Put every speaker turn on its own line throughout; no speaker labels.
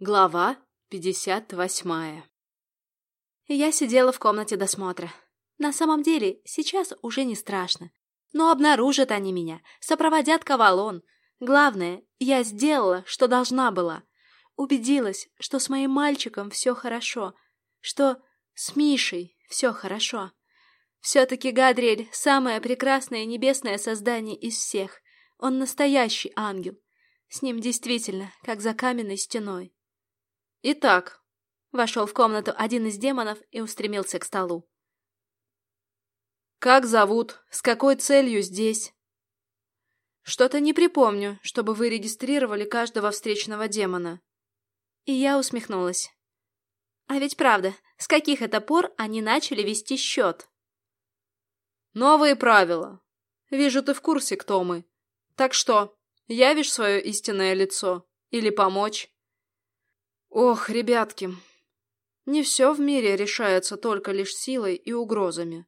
Глава пятьдесят восьмая
Я сидела в комнате досмотра. На самом деле, сейчас уже не страшно. Но обнаружат они меня, сопроводят Кавалон. Главное, я сделала, что должна была. Убедилась, что с моим мальчиком все хорошо, что с Мишей все хорошо. Все-таки Гадриэль — самое прекрасное небесное создание из всех. Он настоящий ангел. С ним действительно, как за каменной стеной.
Итак,
вошел в комнату один из демонов и устремился к столу.
Как зовут? С какой целью здесь? Что-то не припомню, чтобы вы регистрировали каждого встречного демона.
И я усмехнулась. А ведь правда, с каких это пор они начали вести счет?
Новые правила. Вижу, ты в курсе, кто мы. Так что, явишь свое истинное лицо? Или помочь? Ох, ребятки, не все в мире решается только лишь силой и угрозами.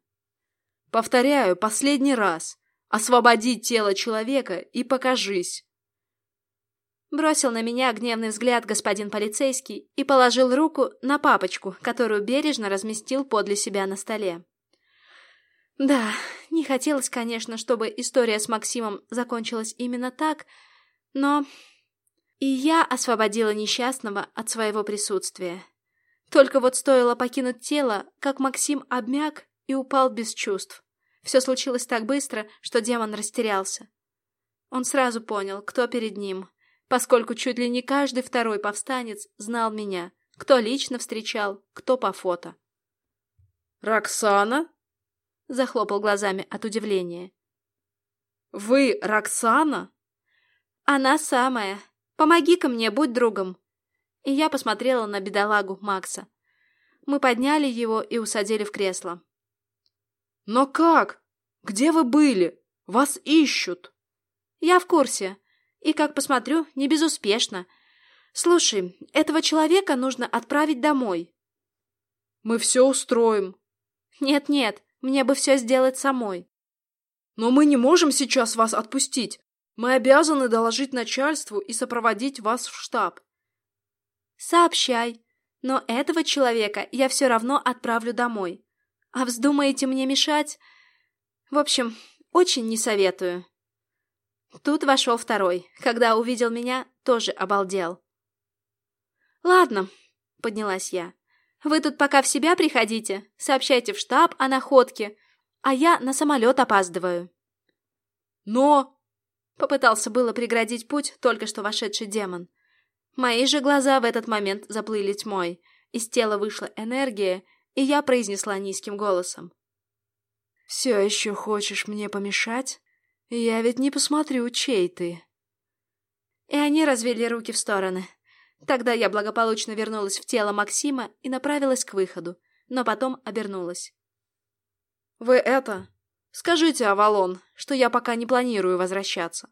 Повторяю, последний раз. Освободи тело человека и покажись.
Бросил на меня гневный взгляд господин полицейский и положил руку на папочку, которую бережно разместил подле себя на столе. Да, не хотелось, конечно, чтобы история с Максимом закончилась именно так, но и я освободила несчастного от своего присутствия. Только вот стоило покинуть тело, как Максим обмяк и упал без чувств. Все случилось так быстро, что демон растерялся. Он сразу понял, кто перед ним, поскольку чуть ли не каждый второй повстанец знал меня, кто лично встречал, кто по фото.
«Роксана?»
— захлопал глазами от удивления.
«Вы Роксана?»
«Она самая», Помоги-ка мне, будь другом!» И я посмотрела на бедолагу Макса. Мы подняли его и усадили в кресло.
«Но как? Где вы были? Вас ищут!»
«Я в курсе. И, как посмотрю, не безуспешно. Слушай, этого человека нужно отправить домой».
«Мы все устроим».
«Нет-нет, мне бы все сделать самой».
«Но мы не можем сейчас вас отпустить. Мы обязаны доложить начальству и сопроводить вас в штаб.
Сообщай. Но этого человека я все равно отправлю домой. А вздумаете мне мешать? В общем, очень не советую. Тут вошел второй. Когда увидел меня, тоже обалдел. «Ладно», — поднялась я. «Вы тут пока в себя приходите, сообщайте в штаб о находке, а я на самолет опаздываю».
«Но...»
Попытался было преградить путь только что вошедший демон. Мои же глаза в этот момент заплыли тьмой. Из тела вышла энергия, и я произнесла низким голосом.
«Все еще хочешь мне помешать? Я ведь не посмотрю, чей ты».
И они развели руки в стороны. Тогда я благополучно вернулась в тело Максима и направилась к выходу, но потом обернулась.
«Вы это... Скажите, Авалон, что я пока не планирую возвращаться.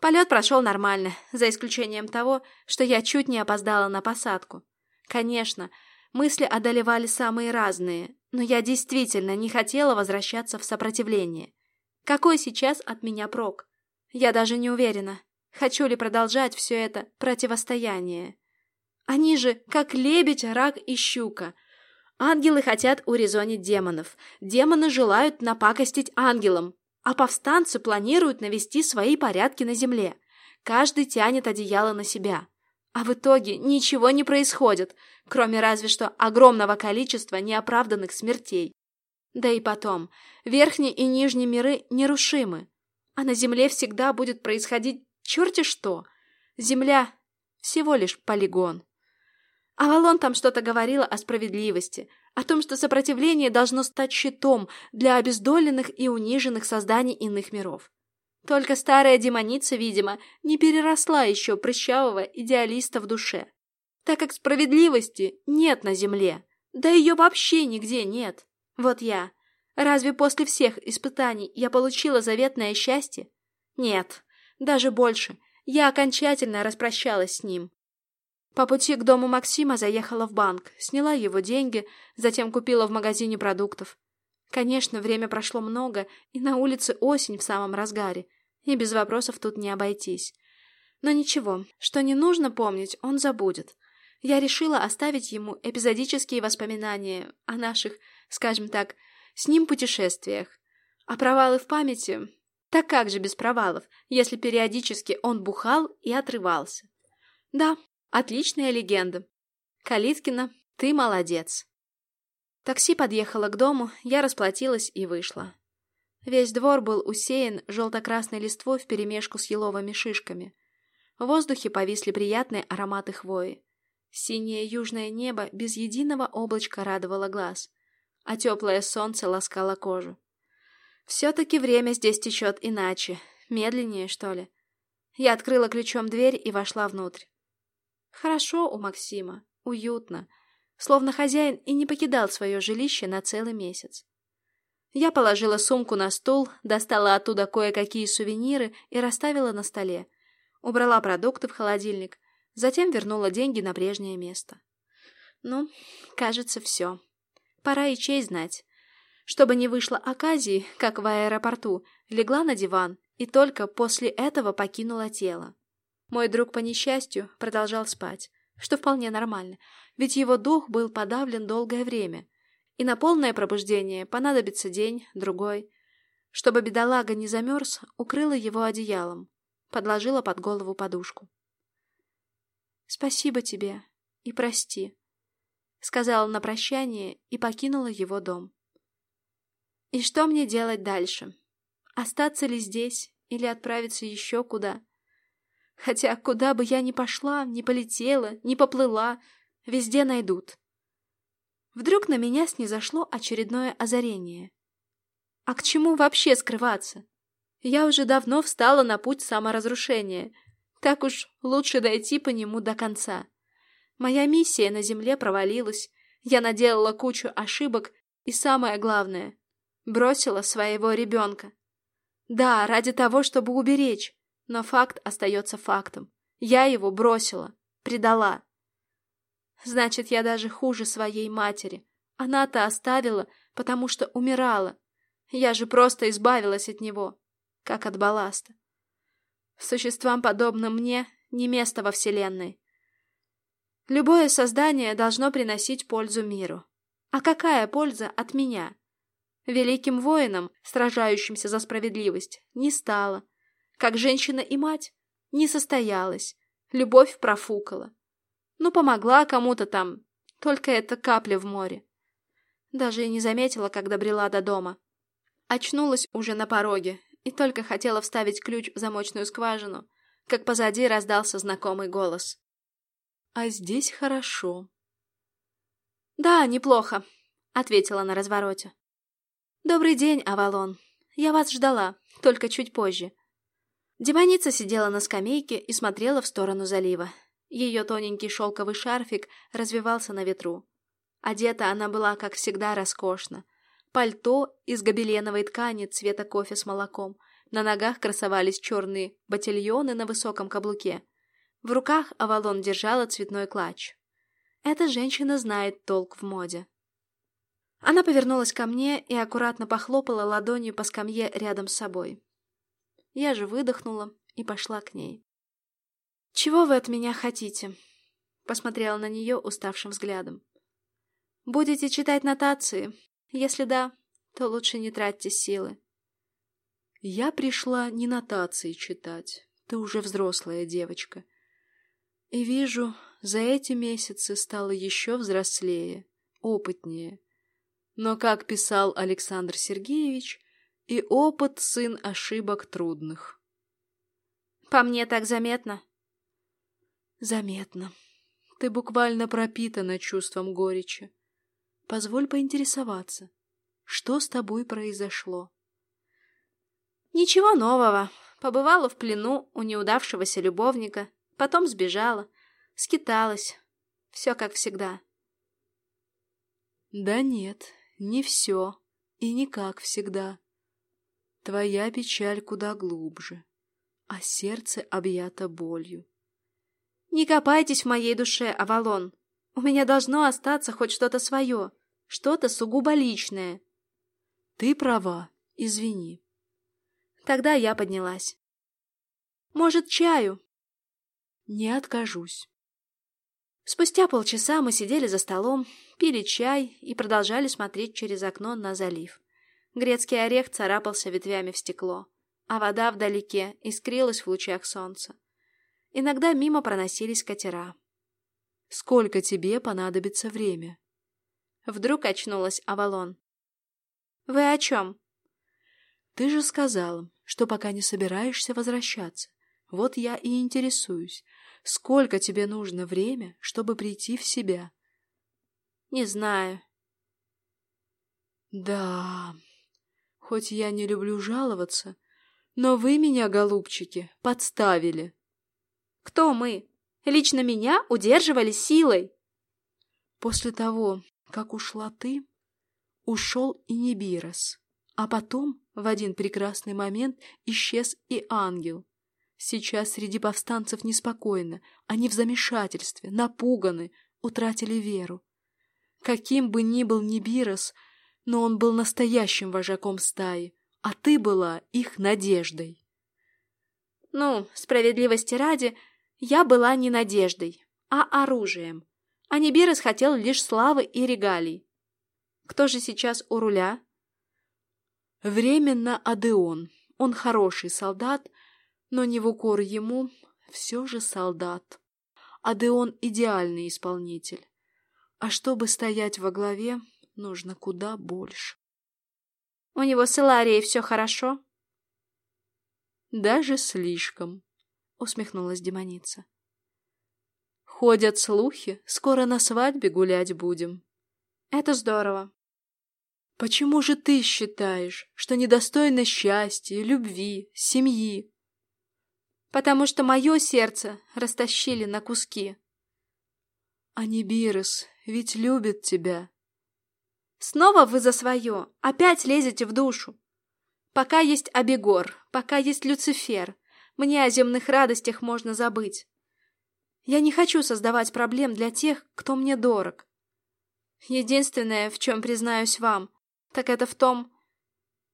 Полет прошел нормально, за исключением того, что я чуть не опоздала на посадку. Конечно, мысли одолевали самые разные, но я действительно не хотела возвращаться в сопротивление. Какой сейчас от меня прок? Я даже не уверена, хочу ли продолжать все это противостояние. Они же, как лебедь, рак и щука, Ангелы хотят урезонить демонов. Демоны желают напакостить ангелам. А повстанцы планируют навести свои порядки на земле. Каждый тянет одеяло на себя. А в итоге ничего не происходит, кроме разве что огромного количества неоправданных смертей. Да и потом, верхние и нижние миры нерушимы. А на земле всегда будет происходить черти что. Земля — всего лишь полигон. Авалон там что-то говорила о справедливости, о том, что сопротивление должно стать щитом для обездоленных и униженных созданий иных миров. Только старая демоница, видимо, не переросла еще прыщавого идеалиста в душе, так как справедливости нет на земле, да ее вообще нигде нет. Вот я. Разве после всех испытаний я получила заветное счастье? Нет, даже больше. Я окончательно распрощалась с ним. По пути к дому Максима заехала в банк, сняла его деньги, затем купила в магазине продуктов. Конечно, время прошло много, и на улице осень в самом разгаре, и без вопросов тут не обойтись. Но ничего, что не нужно помнить, он забудет. Я решила оставить ему эпизодические воспоминания о наших, скажем так, с ним путешествиях. А провалы в памяти... Так как же без провалов, если периодически он бухал и отрывался? Да, отличная легенда. Калиткина, ты молодец. Такси подъехало к дому, я расплатилась и вышла. Весь двор был усеян желто-красной листвой вперемешку с еловыми шишками. В воздухе повисли приятные ароматы хвои. Синее южное небо без единого облачка радовало глаз, а теплое солнце ласкало кожу. Все-таки время здесь течет иначе, медленнее, что ли. Я открыла ключом дверь и вошла внутрь. Хорошо у Максима, уютно, словно хозяин и не покидал свое жилище на целый месяц. Я положила сумку на стул, достала оттуда кое-какие сувениры и расставила на столе. Убрала продукты в холодильник, затем вернула деньги на прежнее место. Ну, кажется, все. Пора и честь знать. Чтобы не вышло оказии, как в аэропорту, легла на диван и только после этого покинула тело. Мой друг, по несчастью, продолжал спать, что вполне нормально, ведь его дух был подавлен долгое время, и на полное пробуждение понадобится день, другой. Чтобы бедолага не замерз, укрыла его одеялом, подложила под голову подушку. «Спасибо тебе и прости», — сказала на прощание и покинула его дом. И что мне делать дальше? Остаться ли здесь или отправиться еще куда? Хотя куда бы я ни пошла, ни полетела, ни поплыла, везде найдут. Вдруг на меня снизошло очередное озарение. А к чему вообще скрываться? Я уже давно встала на путь саморазрушения. Так уж лучше дойти по нему до конца. Моя миссия на земле провалилась. Я наделала кучу ошибок и, самое главное, Бросила своего ребенка. Да, ради того, чтобы уберечь, но факт остается фактом. Я его бросила, предала. Значит, я даже хуже своей матери. Она-то оставила, потому что умирала. Я же просто избавилась от него, как от балласта. Существам, подобным мне, не место во Вселенной. Любое создание должно приносить пользу миру. А какая польза от меня? Великим воином, сражающимся за справедливость, не стала. Как женщина и мать, не состоялась. Любовь профукала. Ну, помогла кому-то там, только это капля в море. Даже и не заметила, когда брела до дома. Очнулась уже на пороге и только хотела вставить ключ в замочную скважину, как позади раздался знакомый голос.
«А здесь хорошо».
«Да, неплохо», — ответила на развороте. «Добрый день, Авалон. Я вас ждала, только чуть позже». Демоница сидела на скамейке и смотрела в сторону залива. Ее тоненький шелковый шарфик развивался на ветру. Одета она была, как всегда, роскошно. Пальто из гобеленовой ткани цвета кофе с молоком. На ногах красовались черные ботильоны на высоком каблуке. В руках Авалон держала цветной клатч. Эта женщина знает толк в моде. Она повернулась ко мне и аккуратно похлопала ладонью по скамье рядом с собой. Я же выдохнула и пошла к ней. «Чего вы от меня хотите?» Посмотрела на нее уставшим взглядом. «Будете читать нотации? Если да, то лучше не тратьте силы».
«Я пришла не нотации читать. Ты уже взрослая девочка. И вижу, за эти месяцы стала еще взрослее, опытнее». Но, как писал Александр Сергеевич, и опыт сын ошибок трудных.
По мне так заметно?
Заметно. Ты буквально пропитана чувством горечи. Позволь поинтересоваться, что с тобой произошло?
Ничего нового. Побывала в плену у неудавшегося любовника, потом сбежала, скиталась. Все как всегда.
Да нет, не все и не как всегда. Твоя печаль куда глубже, а сердце объято болью.
Не копайтесь в моей душе, Авалон. У меня должно остаться хоть что-то свое, что-то сугубо личное.
Ты права, извини.
Тогда я поднялась. Может, чаю?
Не откажусь.
Спустя полчаса мы сидели за столом, пили чай и продолжали смотреть через окно на залив. Грецкий орех царапался ветвями в стекло, а вода вдалеке искрилась в лучах солнца. Иногда мимо проносились катера.
«Сколько тебе понадобится время?»
Вдруг очнулась Авалон. «Вы о чем?»
«Ты же сказала, что пока не собираешься возвращаться. Вот я и интересуюсь, сколько тебе нужно время, чтобы прийти в себя?
Не знаю.
Да, хоть я не люблю жаловаться, но вы меня, голубчики, подставили.
Кто мы? Лично меня удерживали силой.
После того, как ушла ты, ушел и Небирос, а потом в один прекрасный момент исчез и ангел. Сейчас среди повстанцев неспокойно, они в замешательстве, напуганы, утратили веру. Каким бы ни был Нибирос, но он был настоящим вожаком стаи, а ты была их надеждой.
Ну, справедливости ради, я была не надеждой, а оружием. А Нибирос хотел лишь славы и регалий. Кто же сейчас у руля?
Временно Адеон. Он хороший солдат, но не в укор ему, все же солдат. Адеон — идеальный исполнитель. А чтобы стоять во главе, нужно куда больше.
У него с Иларией все хорошо?
Даже слишком, усмехнулась демоница. Ходят слухи, скоро на свадьбе гулять будем.
Это здорово.
Почему же ты считаешь, что недостойно счастья, любви, семьи?
потому что мое сердце растащили на куски.
Анибирос ведь любит тебя.
Снова вы за свое, опять лезете в душу. Пока есть Абегор, пока есть Люцифер, мне о земных радостях можно забыть. Я не хочу создавать проблем для тех, кто мне дорог. Единственное, в чем признаюсь вам, так это в том,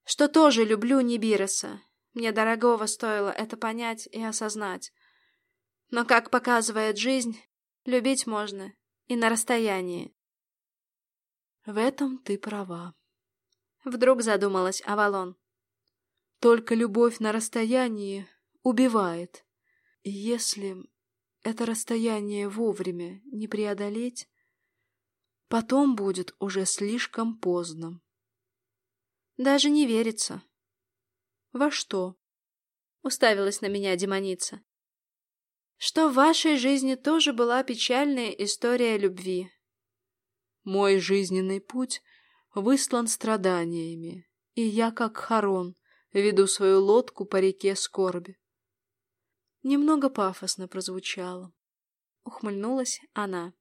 что тоже люблю Нибироса мне дорогого стоило это понять и осознать. Но, как показывает жизнь, любить можно и на расстоянии.
В этом ты права.
Вдруг задумалась Авалон.
Только любовь на расстоянии убивает. И если это расстояние вовремя не преодолеть, потом будет уже слишком поздно.
Даже не верится.
«Во что?»
— уставилась на меня демоница. «Что в вашей жизни тоже была печальная история любви».
«Мой жизненный путь выслан страданиями, и я, как Харон, веду свою лодку по реке скорби». Немного пафосно прозвучало. Ухмыльнулась она.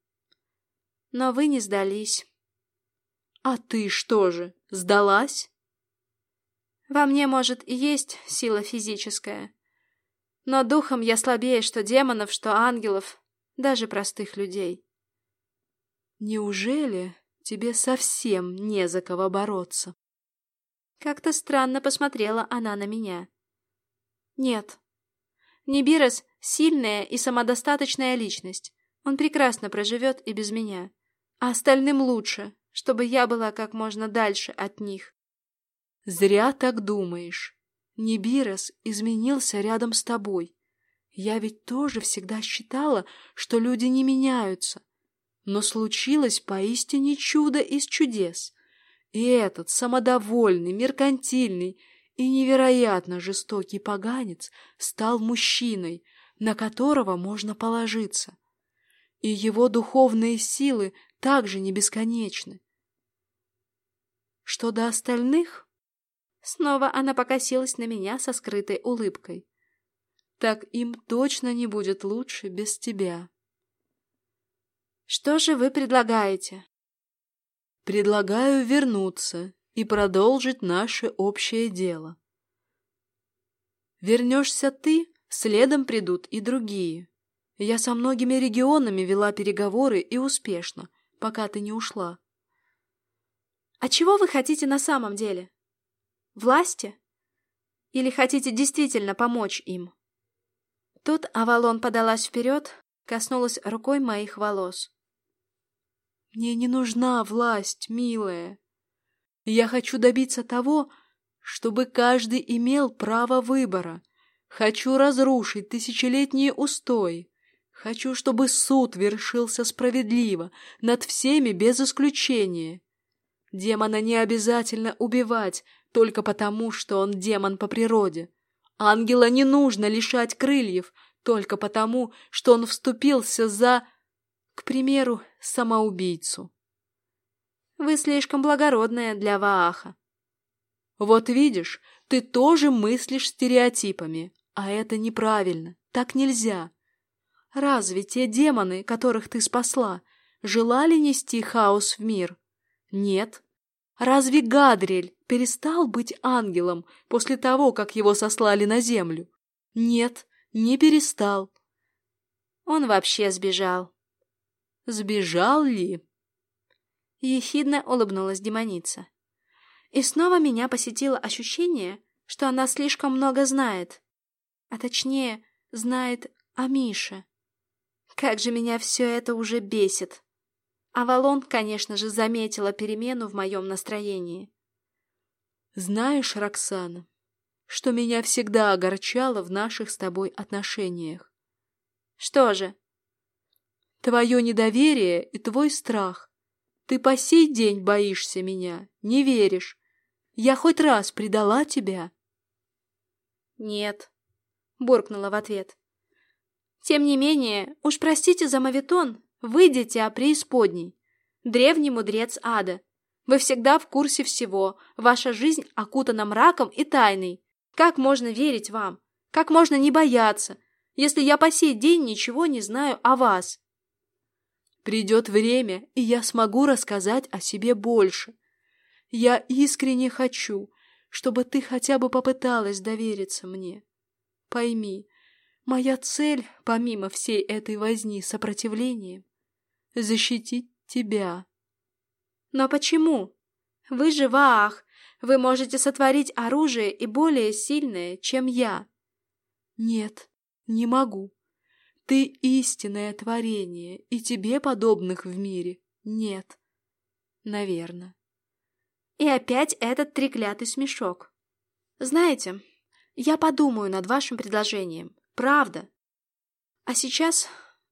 «Но вы не сдались».
«А ты что же, сдалась?»
Во мне, может, и есть сила физическая. Но духом я слабее что демонов, что ангелов, даже простых людей.
Неужели тебе совсем не за кого бороться?
Как-то странно посмотрела она на меня. Нет. Нибирос — сильная и самодостаточная личность. Он прекрасно проживет и без меня. А остальным лучше, чтобы я была как можно дальше от них.
Зря так думаешь. Нибирос изменился рядом с тобой. Я ведь тоже всегда считала, что люди не меняются. Но случилось поистине чудо из чудес. И этот самодовольный, меркантильный и невероятно жестокий поганец стал мужчиной, на которого можно положиться. И его духовные силы также не бесконечны. Что до остальных,
Снова она покосилась на меня со скрытой улыбкой.
«Так им точно не будет лучше без тебя».
«Что же вы предлагаете?»
«Предлагаю вернуться и продолжить наше общее дело. Вернешься ты, следом придут и другие. Я со многими регионами вела переговоры и успешно, пока ты не ушла».
«А чего вы хотите на самом деле?» Власти? Или хотите действительно помочь им? Тут Авалон подалась вперед, коснулась рукой моих волос.
«Мне не нужна власть, милая. Я хочу добиться того, чтобы каждый имел право выбора. Хочу разрушить тысячелетние устои. Хочу, чтобы суд вершился справедливо, над всеми без исключения. Демона не обязательно убивать, только потому, что он демон по природе. Ангела не нужно лишать крыльев, только потому, что он вступился за, к примеру, самоубийцу.
Вы слишком благородная для Вааха.
Вот видишь, ты тоже мыслишь стереотипами, а это неправильно, так нельзя. Разве те демоны, которых ты спасла, желали нести хаос в мир? Нет. Разве Гадриэль перестал быть ангелом после того, как его сослали на землю? Нет, не перестал.
Он вообще сбежал.
Сбежал ли?
Ехидно улыбнулась демоница. И снова меня посетило ощущение, что она слишком много знает а точнее, знает о Мише. Как же меня все это уже бесит. Авалон, конечно же, заметила перемену в моем настроении.
Знаешь, Роксана, что меня всегда огорчало в наших с тобой отношениях?
Что же?
Твое недоверие и твой страх. Ты по сей день боишься меня, не веришь. Я хоть раз предала тебя?
Нет, буркнула в ответ. Тем не менее, уж простите за мавитон, выйдите о преисподней. Древний мудрец ада. Вы всегда в курсе всего, ваша жизнь окутана мраком и тайной. Как можно верить вам? Как можно не бояться, если я по сей день ничего не знаю о вас?
Придет время, и я смогу рассказать о себе больше. Я искренне хочу, чтобы ты хотя бы попыталась довериться мне. Пойми, моя цель, помимо всей этой возни сопротивлением, защитить тебя.
Но почему? Вы же Ваах, вы можете сотворить оружие и более сильное, чем я.
Нет, не могу. Ты истинное творение, и тебе подобных в мире нет. Наверное.
И опять этот треклятый смешок. Знаете, я подумаю над вашим предложением. Правда. А сейчас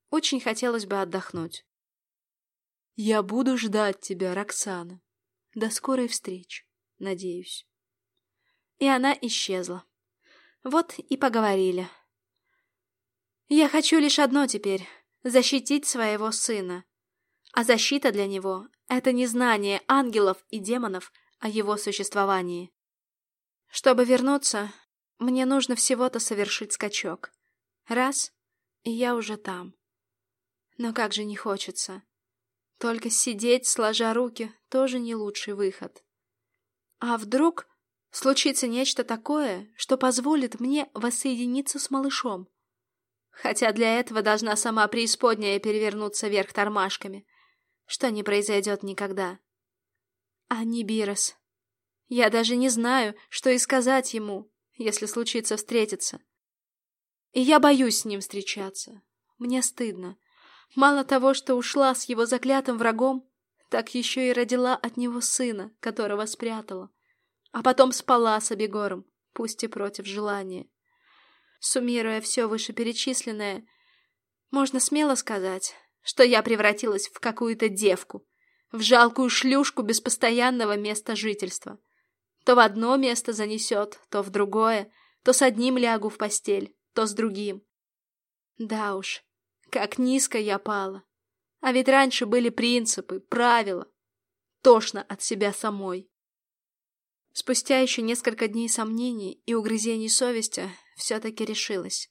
очень хотелось бы отдохнуть.
Я буду ждать тебя, Роксана. До скорой встречи, надеюсь.
И она исчезла. Вот и поговорили. Я хочу лишь одно теперь — защитить своего сына. А защита для него — это незнание ангелов и демонов о его существовании. Чтобы вернуться, мне нужно всего-то совершить скачок. Раз, и я уже там. Но как же не хочется. Только сидеть, сложа руки, тоже не лучший выход. А вдруг случится нечто такое, что позволит мне воссоединиться с малышом? Хотя для этого должна сама преисподняя перевернуться вверх тормашками, что не произойдет никогда. А Нибирос. Я даже не знаю, что и сказать ему, если случится встретиться. И я боюсь с ним встречаться. Мне стыдно. Мало того, что ушла с его заклятым врагом, так еще и родила от него сына, которого спрятала. А потом спала с Абегором, пусть и против желания. Суммируя все вышеперечисленное, можно смело сказать, что я превратилась в какую-то девку, в жалкую шлюшку без постоянного места жительства. То в одно место занесет, то в другое, то с одним лягу в постель, то с другим. Да уж, как низко я пала. А ведь раньше были принципы, правила. Тошно от себя самой. Спустя еще несколько дней сомнений и угрызений совести все-таки решилась.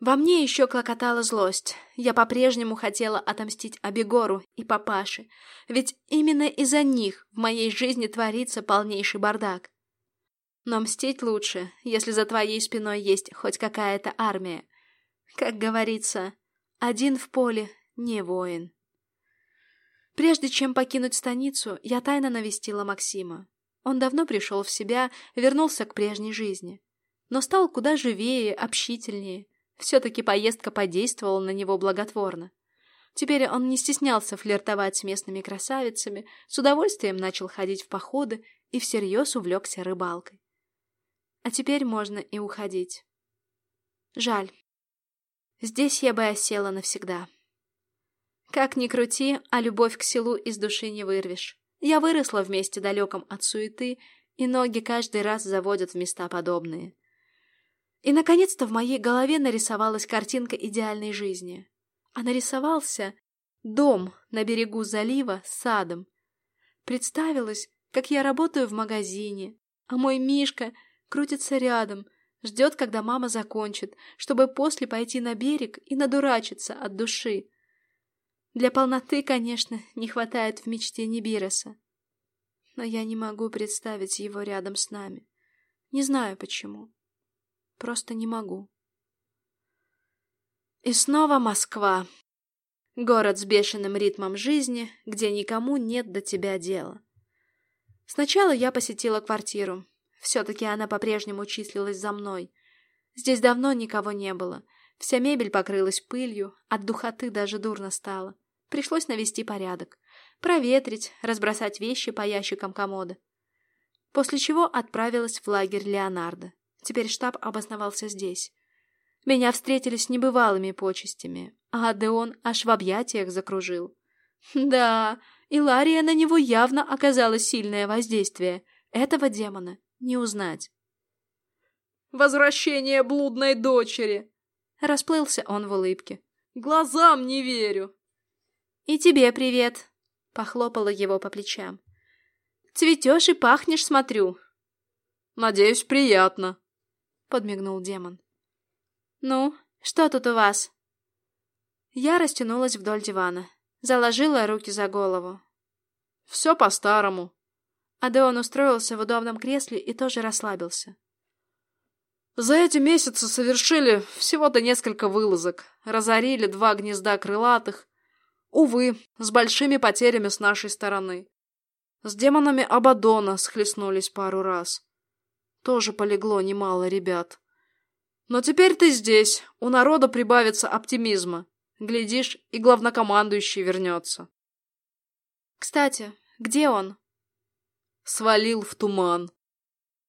Во мне еще клокотала злость. Я по-прежнему хотела отомстить Абегору и папаше, ведь именно из-за них в моей жизни творится полнейший бардак. Но мстить лучше, если за твоей спиной есть хоть какая-то армия. Как говорится, один в поле не воин. Прежде чем покинуть станицу, я тайно навестила Максима. Он давно пришел в себя, вернулся к прежней жизни, но стал куда живее, общительнее, Все-таки поездка подействовала на него благотворно. Теперь он не стеснялся флиртовать с местными красавицами, с удовольствием начал ходить в походы и всерьез увлекся рыбалкой. А теперь можно и уходить. Жаль. Здесь я бы осела навсегда. Как ни крути, а любовь к селу из души не вырвешь. Я выросла в месте далеком от суеты, и ноги каждый раз заводят в места подобные. И, наконец-то, в моей голове нарисовалась картинка идеальной жизни. А нарисовался дом на берегу залива с садом. Представилось, как я работаю в магазине, а мой Мишка крутится рядом, ждет, когда мама закончит, чтобы после пойти на берег и надурачиться от души. Для полноты, конечно, не хватает в мечте Нибироса. Но я не могу представить его рядом с нами. Не знаю почему. Просто не могу. И снова Москва. Город с бешеным ритмом жизни, где никому нет до тебя дела. Сначала я посетила квартиру. Все-таки она по-прежнему числилась за мной. Здесь давно никого не было. Вся мебель покрылась пылью, от духоты даже дурно стало. Пришлось навести порядок. Проветрить, разбросать вещи по ящикам комода. После чего отправилась в лагерь Леонардо. Теперь штаб обосновался здесь. Меня встретили с небывалыми почестями, а Адеон аж в объятиях закружил. Да, и Лария на него явно оказала сильное воздействие. Этого демона не узнать.
«Возвращение блудной дочери!»
Расплылся он в улыбке.
«Глазам не верю!»
«И тебе привет!» Похлопала его по плечам. «Цветешь и пахнешь, смотрю!»
«Надеюсь, приятно!»
Подмигнул демон. «Ну, что тут у вас?» Я растянулась вдоль дивана, заложила руки за голову.
«Все по-старому».
Адеон устроился в удобном кресле и тоже расслабился.
«За эти месяцы совершили всего-то несколько вылазок, разорили два гнезда крылатых. Увы, с большими потерями с нашей стороны. С демонами Абадона схлестнулись пару раз. Тоже полегло немало ребят. Но теперь ты здесь, у народа прибавится оптимизма. Глядишь, и главнокомандующий вернется.
Кстати, где он?
Свалил в туман.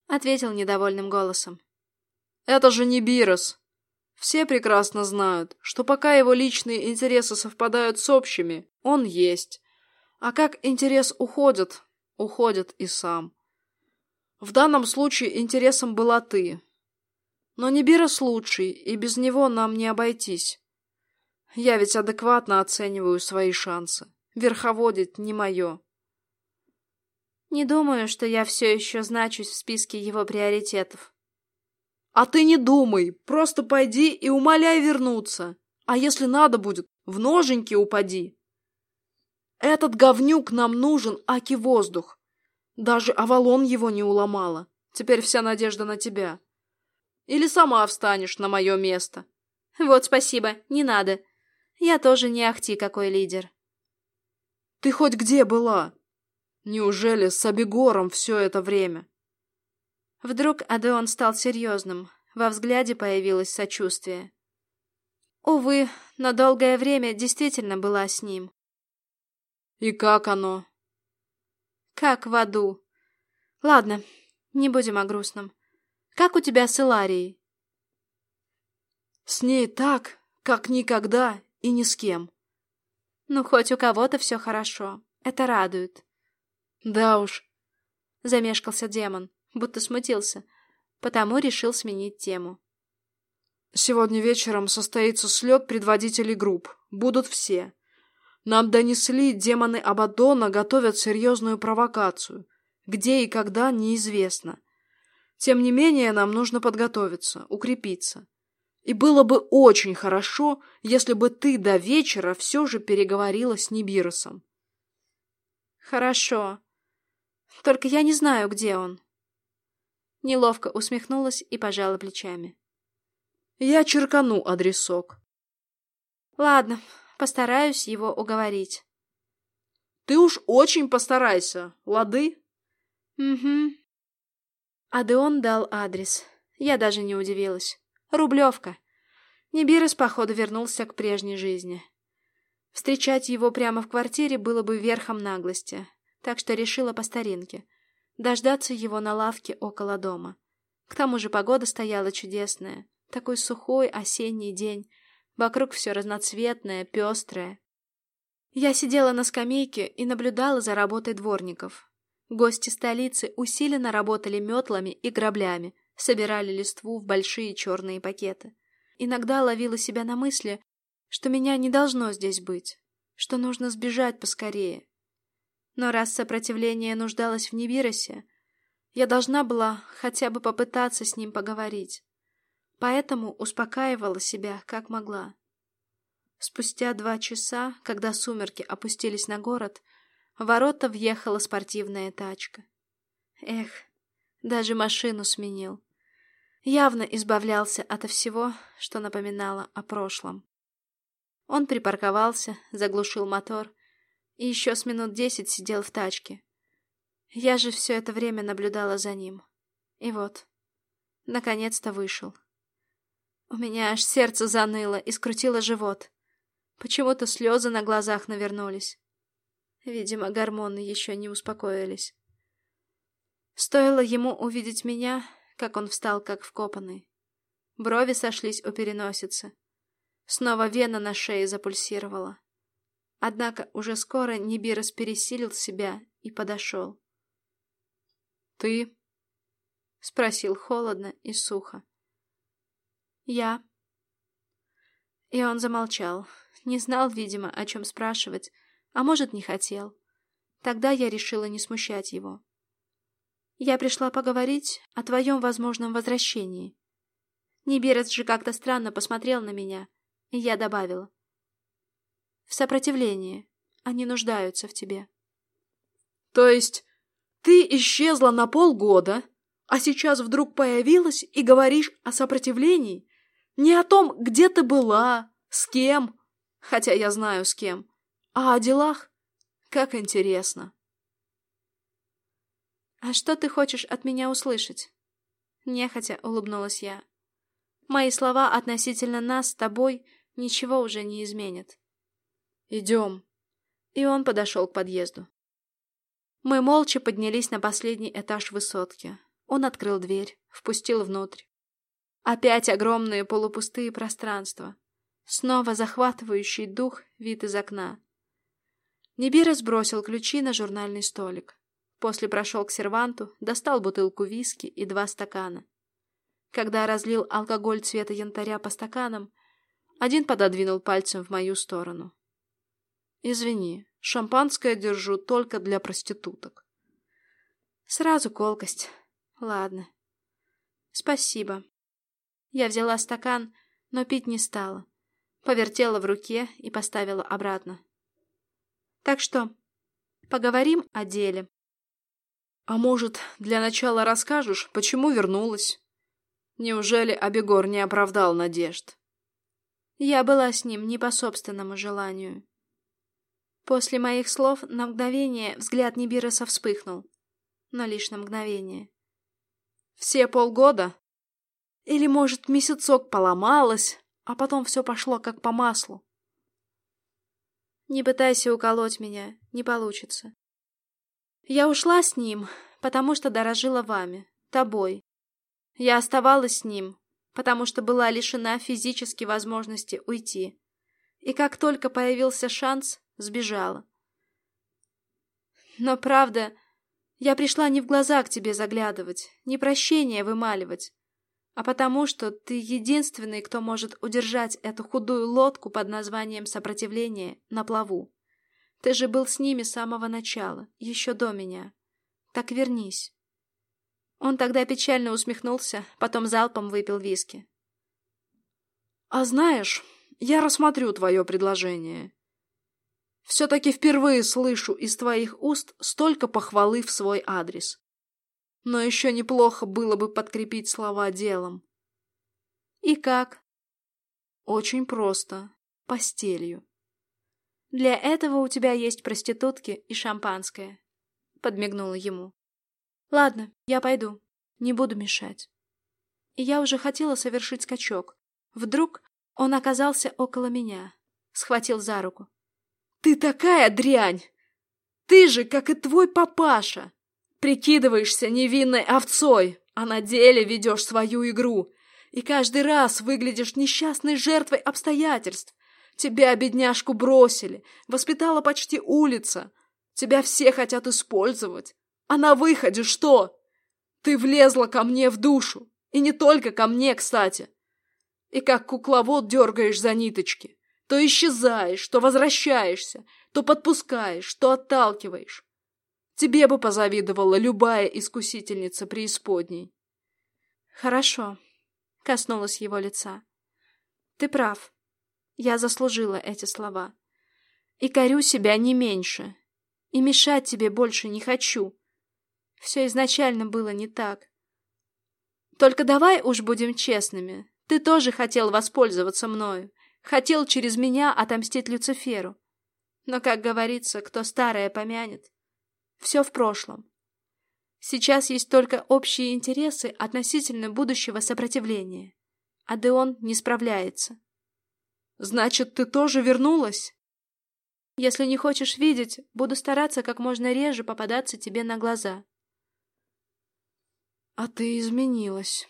Ответил недовольным голосом.
Это же не Бирос. Все прекрасно знают, что пока его личные интересы совпадают с общими, он есть. А как интерес уходит, уходит и сам. В данном случае интересом была ты. Но не Бирос лучший, и без него нам не обойтись. Я ведь адекватно оцениваю свои шансы. Верховодить не мое.
Не думаю, что я все еще значусь в списке его приоритетов.
А ты не думай, просто пойди и умоляй вернуться. А если надо будет, в ноженьки упади. Этот говнюк нам нужен, аки воздух. Даже Авалон его не уломала. Теперь вся надежда на тебя. Или сама встанешь на мое место.
Вот спасибо, не надо. Я тоже не ахти какой лидер.
Ты хоть где была? Неужели с Абегором все это время?
Вдруг Адеон стал серьезным. Во взгляде появилось сочувствие. Увы, на долгое время действительно была с ним.
И как оно?
Как в аду. Ладно, не будем о грустном. Как у тебя с Иларией?
С ней так, как никогда и ни с кем.
Ну, хоть у кого-то все хорошо. Это радует.
Да уж.
Замешкался демон, будто смутился, потому решил сменить тему.
Сегодня вечером состоится слет предводителей групп. Будут все. Нам донесли, демоны Абадона готовят серьезную провокацию. Где и когда, неизвестно. Тем не менее, нам нужно подготовиться, укрепиться. И было бы очень хорошо, если бы ты до вечера все же переговорила с Нибиросом.
Хорошо. Только я не знаю, где он. Неловко усмехнулась и пожала плечами.
Я черкану адресок.
Ладно, Постараюсь его уговорить.
Ты уж очень постарайся, лады?
Угу. Адеон дал адрес. Я даже не удивилась. Рублевка. Нибирос, походу, вернулся к прежней жизни. Встречать его прямо в квартире было бы верхом наглости, так что решила по старинке. Дождаться его на лавке около дома. К тому же погода стояла чудесная. Такой сухой осенний день. Вокруг все разноцветное, пестрое. Я сидела на скамейке и наблюдала за работой дворников. Гости столицы усиленно работали метлами и граблями, собирали листву в большие черные пакеты. Иногда ловила себя на мысли, что меня не должно здесь быть, что нужно сбежать поскорее. Но раз сопротивление нуждалось в Нибиросе, я должна была хотя бы попытаться с ним поговорить. Поэтому успокаивала себя, как могла. Спустя два часа, когда сумерки опустились на город, в ворота въехала спортивная тачка. Эх, даже машину сменил. Явно избавлялся от всего, что напоминало о прошлом. Он припарковался, заглушил мотор и еще с минут десять сидел в тачке. Я же все это время наблюдала за ним. И вот, наконец-то вышел. У меня аж сердце заныло и скрутило живот. Почему-то слезы на глазах навернулись. Видимо, гормоны еще не успокоились. Стоило ему увидеть меня, как он встал как вкопанный. Брови сошлись у переносицы. Снова вена на шее запульсировала. Однако уже скоро Нибирос пересилил себя и подошел.
«Ты?»
— спросил холодно и сухо. «Я». И он замолчал. Не знал, видимо, о чем спрашивать, а может, не хотел. Тогда я решила не смущать его. «Я пришла поговорить о твоем возможном возвращении». Нибирец же как-то странно посмотрел на меня, и я добавила. «В сопротивлении. Они нуждаются в тебе».
«То есть ты исчезла на полгода, а сейчас вдруг появилась и говоришь о сопротивлении? Не о том, где ты была, с кем, хотя я знаю с кем, а о делах? Как интересно».
«А что ты хочешь от меня услышать?» Нехотя улыбнулась я. «Мои слова относительно нас с тобой ничего уже не изменят».
«Идем».
И он подошел к подъезду. Мы молча поднялись на последний этаж высотки. Он открыл дверь, впустил внутрь. Опять огромные полупустые пространства. Снова захватывающий дух вид из окна. Небира сбросил ключи на журнальный столик. После прошел к серванту, достал бутылку виски и два стакана. Когда разлил алкоголь цвета янтаря по стаканам, один пододвинул пальцем в мою сторону.
«Извини, шампанское держу только для проституток».
Сразу колкость. Ладно. Спасибо. Я взяла стакан, но пить не стала. Повертела в руке и поставила обратно. Так что, поговорим о деле.
А может, для начала расскажешь, почему вернулась? Неужели Абегор не оправдал надежд?
Я была с ним не по собственному желанию. После моих слов на мгновение взгляд Нибироса вспыхнул. Но лишь на мгновение.
Все полгода? Или, может, месяцок поломалось, а потом все пошло как по маслу?
Не пытайся уколоть меня, не получится. Я ушла с ним, потому что дорожила вами, тобой. Я оставалась с ним, потому что была лишена физической возможности уйти. И как только появился шанс, сбежала. Но правда, я пришла не в глаза к тебе заглядывать, не прощения вымаливать, а потому что ты единственный, кто может удержать эту худую лодку под названием «Сопротивление» на плаву. Ты же был с ними с самого начала, еще до меня. Так вернись. Он тогда печально усмехнулся, потом залпом выпил виски.
«А знаешь, я рассмотрю твое предложение. Все-таки впервые слышу из твоих уст столько похвалы в свой адрес. Но еще неплохо было бы подкрепить слова делом».
«И как?»
«Очень просто. Постелью».
«Для этого у тебя есть проститутки и шампанское», — подмигнула ему. Ладно, я пойду. Не буду мешать. И я уже хотела совершить скачок. Вдруг Он оказался около меня, схватил за руку.
«Ты такая дрянь! Ты же, как и твой папаша, прикидываешься невинной овцой, а на деле ведешь свою игру, и каждый раз выглядишь несчастной жертвой обстоятельств. Тебя, бедняжку, бросили, воспитала почти улица. Тебя все хотят использовать. А на выходе что? Ты влезла ко мне в душу. И не только ко мне, кстати. И как кукловод дергаешь за ниточки. То исчезаешь, то возвращаешься, то подпускаешь, то отталкиваешь. Тебе бы позавидовала любая искусительница преисподней.
Хорошо, коснулась его лица. Ты прав. Я заслужила эти слова. И корю себя не меньше. И мешать тебе больше не хочу. Все изначально было не так. Только давай уж будем честными. Ты тоже хотел воспользоваться мною. Хотел через меня отомстить Люциферу. Но, как говорится, кто старое помянет. Все в прошлом. Сейчас есть только общие интересы относительно будущего сопротивления. А Деон не справляется.
Значит, ты тоже вернулась?
Если не хочешь видеть, буду стараться как можно реже попадаться тебе на глаза.
А ты изменилась.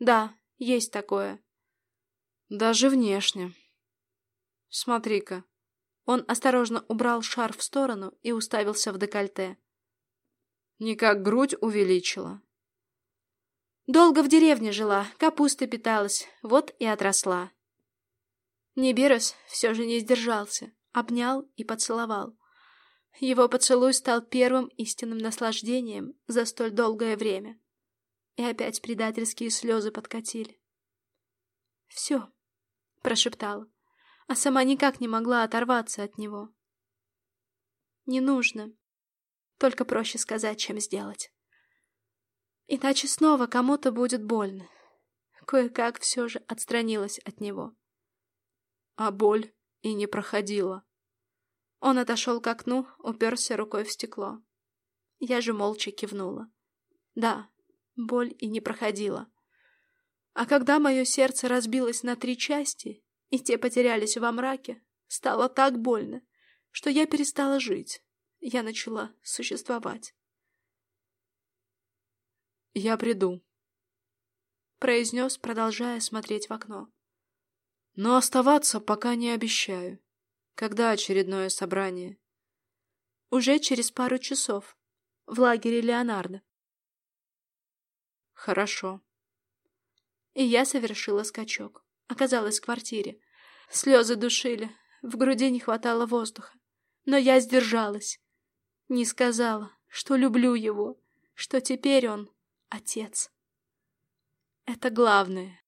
Да, есть такое.
Даже внешне. Смотри-ка.
Он осторожно убрал шар в сторону и уставился в декольте.
Не как грудь увеличила.
Долго в деревне жила, капустой питалась, вот и отросла. Небирос все же не сдержался, обнял и поцеловал. Его поцелуй стал первым истинным наслаждением за столь долгое время. И опять предательские слезы подкатили. «Все», — прошептала, а сама никак не могла оторваться от него. «Не нужно. Только проще сказать, чем сделать. Иначе снова кому-то будет больно». Кое-как все же отстранилась от него
а боль и не проходила.
Он отошел к окну, уперся рукой в стекло. Я же молча кивнула. Да, боль и не проходила. А когда мое сердце разбилось на три части, и те потерялись во мраке, стало так больно, что я перестала жить. Я начала существовать.
«Я приду», —
произнес, продолжая смотреть в окно.
Но оставаться пока не обещаю. Когда очередное собрание?
Уже через пару часов. В лагере Леонардо.
Хорошо.
И я совершила скачок. Оказалась в квартире. Слезы душили. В груди не хватало воздуха. Но я сдержалась. Не сказала, что люблю его, что теперь он отец. Это главное.